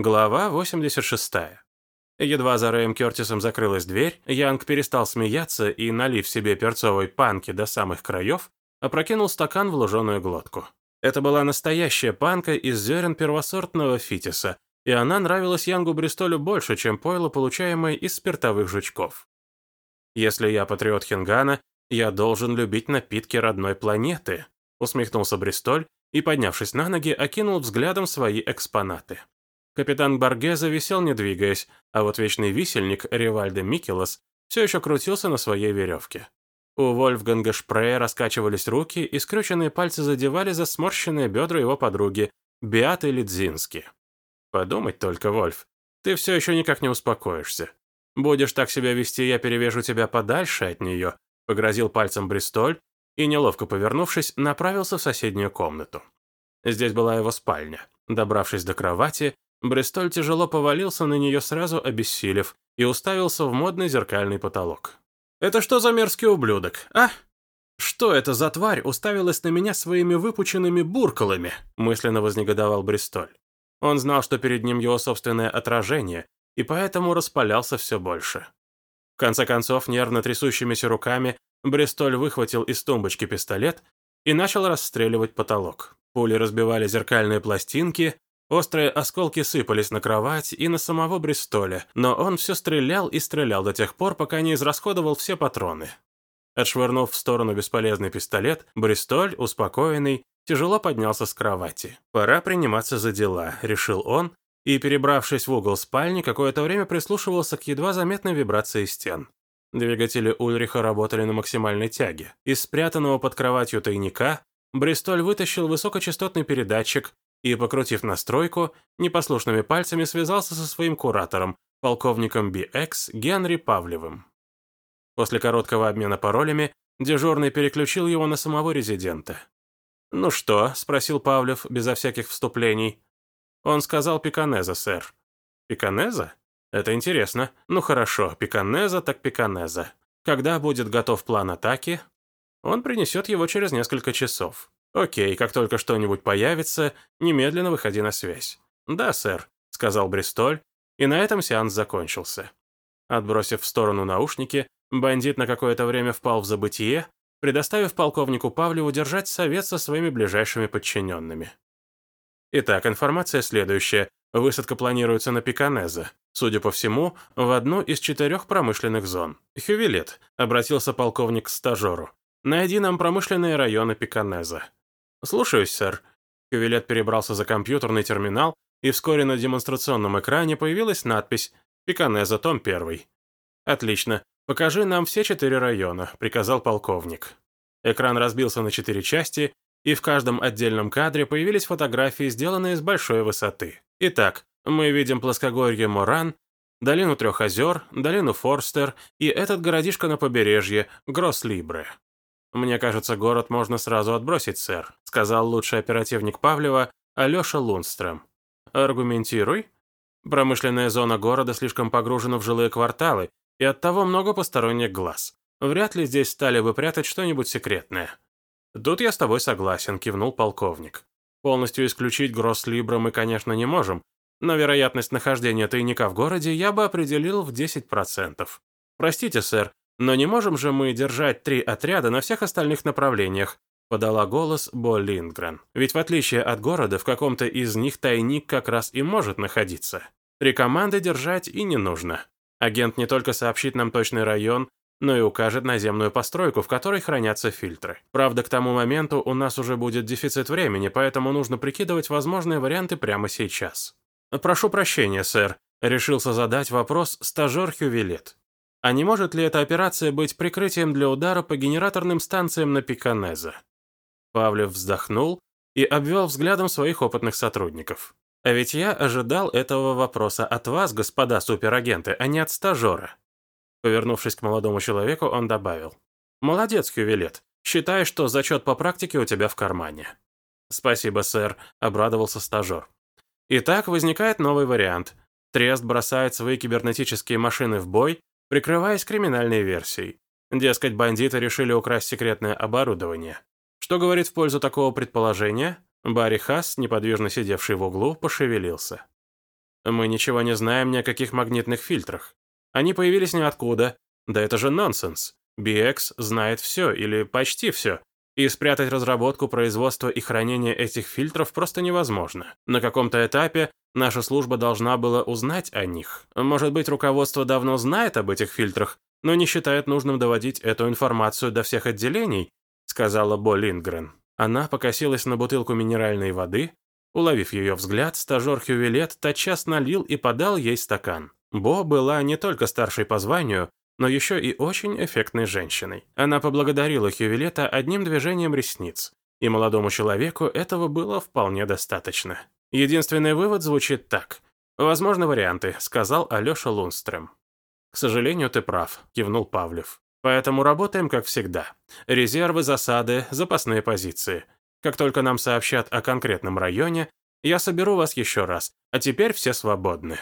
Глава 86. Едва за Рэем Кертисом закрылась дверь, Янг перестал смеяться и, налив себе перцовой панки до самых краев, опрокинул стакан в луженую глотку. Это была настоящая панка из зерен первосортного фитиса, и она нравилась Янгу Бристолю больше, чем пойло, получаемое из спиртовых жучков. «Если я патриот Хингана, я должен любить напитки родной планеты», усмехнулся Бристоль и, поднявшись на ноги, окинул взглядом свои экспонаты. Капитан Баргеза висел не двигаясь, а вот вечный висельник Ревальдо Микелос все еще крутился на своей веревке. У Вольфганга Шпрея раскачивались руки, и скрюченные пальцы задевали за сморщенные бедра его подруги, Беаты Лидзински. «Подумать только, Вольф, ты все еще никак не успокоишься. Будешь так себя вести, я перевяжу тебя подальше от нее», погрозил пальцем Бристоль и, неловко повернувшись, направился в соседнюю комнату. Здесь была его спальня. Добравшись до кровати, Бристоль тяжело повалился на нее сразу обессилев и уставился в модный зеркальный потолок. «Это что за мерзкий ублюдок, а? Что это за тварь уставилась на меня своими выпученными буркалами?» мысленно вознегодовал Бристоль. Он знал, что перед ним его собственное отражение, и поэтому распалялся все больше. В конце концов, нервно трясущимися руками, Бристоль выхватил из тумбочки пистолет и начал расстреливать потолок. Пули разбивали зеркальные пластинки, Острые осколки сыпались на кровать и на самого Бристоля, но он все стрелял и стрелял до тех пор, пока не израсходовал все патроны. Отшвырнув в сторону бесполезный пистолет, Бристоль, успокоенный, тяжело поднялся с кровати. «Пора приниматься за дела», — решил он, и, перебравшись в угол спальни, какое-то время прислушивался к едва заметной вибрации стен. Двигатели Ульриха работали на максимальной тяге. Из спрятанного под кроватью тайника Бристоль вытащил высокочастотный передатчик и, покрутив настройку, непослушными пальцами связался со своим куратором, полковником BX Генри Павлевым. После короткого обмена паролями дежурный переключил его на самого резидента. «Ну что?» — спросил Павлев безо всяких вступлений. Он сказал «Пиканеза, сэр». «Пиканеза? Это интересно. Ну хорошо, Пиканеза так Пиканеза. Когда будет готов план атаки?» Он принесет его через несколько часов. «Окей, как только что-нибудь появится, немедленно выходи на связь». «Да, сэр», — сказал Бристоль, и на этом сеанс закончился. Отбросив в сторону наушники, бандит на какое-то время впал в забытие, предоставив полковнику Павлеву держать совет со своими ближайшими подчиненными. Итак, информация следующая. Высадка планируется на Пиканезе. Судя по всему, в одну из четырех промышленных зон. «Хювилет», — обратился полковник к стажеру. «Найди нам промышленные районы Пиканеза». «Слушаюсь, сэр». Кавилет перебрался за компьютерный терминал, и вскоре на демонстрационном экране появилась надпись «Пиканеза, том 1». «Отлично. Покажи нам все четыре района», — приказал полковник. Экран разбился на четыре части, и в каждом отдельном кадре появились фотографии, сделанные с большой высоты. Итак, мы видим плоскогорье Моран, долину Трех озер, долину Форстер и этот городишко на побережье, Гросс-Либре. «Мне кажется, город можно сразу отбросить, сэр», сказал лучший оперативник Павлева Алеша Лунстрöm. «Аргументируй». Промышленная зона города слишком погружена в жилые кварталы, и оттого много посторонних глаз. Вряд ли здесь стали бы прятать что-нибудь секретное. «Тут я с тобой согласен», — кивнул полковник. «Полностью исключить Гросс-Либра мы, конечно, не можем, но вероятность нахождения тайника в городе я бы определил в 10%. Простите, сэр, «Но не можем же мы держать три отряда на всех остальных направлениях», подала голос Бо Линдгрен. «Ведь в отличие от города, в каком-то из них тайник как раз и может находиться. Три команды держать и не нужно. Агент не только сообщит нам точный район, но и укажет наземную постройку, в которой хранятся фильтры. Правда, к тому моменту у нас уже будет дефицит времени, поэтому нужно прикидывать возможные варианты прямо сейчас. «Прошу прощения, сэр», — решился задать вопрос стажер Хювилет. А не может ли эта операция быть прикрытием для удара по генераторным станциям на Пиканезе? Павлев вздохнул и обвел взглядом своих опытных сотрудников. А ведь я ожидал этого вопроса от вас, господа суперагенты, а не от стажера. Повернувшись к молодому человеку, он добавил. «Молодец, Хювилет. Считай, что зачет по практике у тебя в кармане». «Спасибо, сэр», — обрадовался стажер. Итак, возникает новый вариант. Трест бросает свои кибернетические машины в бой прикрываясь криминальной версией. Дескать, бандиты решили украсть секретное оборудование. Что говорит в пользу такого предположения? Барри Хасс, неподвижно сидевший в углу, пошевелился. Мы ничего не знаем ни о каких магнитных фильтрах. Они появились ниоткуда. Да это же нонсенс. BX знает все, или почти все. И спрятать разработку, производство и хранение этих фильтров просто невозможно. На каком-то этапе наша служба должна была узнать о них. Может быть, руководство давно знает об этих фильтрах, но не считает нужным доводить эту информацию до всех отделений, сказала Бо Линдгрен. Она покосилась на бутылку минеральной воды. Уловив ее взгляд, стажер Хювилет тотчас налил и подал ей стакан. Бо была не только старшей по званию, но еще и очень эффектной женщиной. Она поблагодарила Хювилета одним движением ресниц, и молодому человеку этого было вполне достаточно. Единственный вывод звучит так. «Возможны варианты», — сказал Алеша Лунстрем. «К сожалению, ты прав», — кивнул Павлев. «Поэтому работаем как всегда. Резервы, засады, запасные позиции. Как только нам сообщат о конкретном районе, я соберу вас еще раз, а теперь все свободны».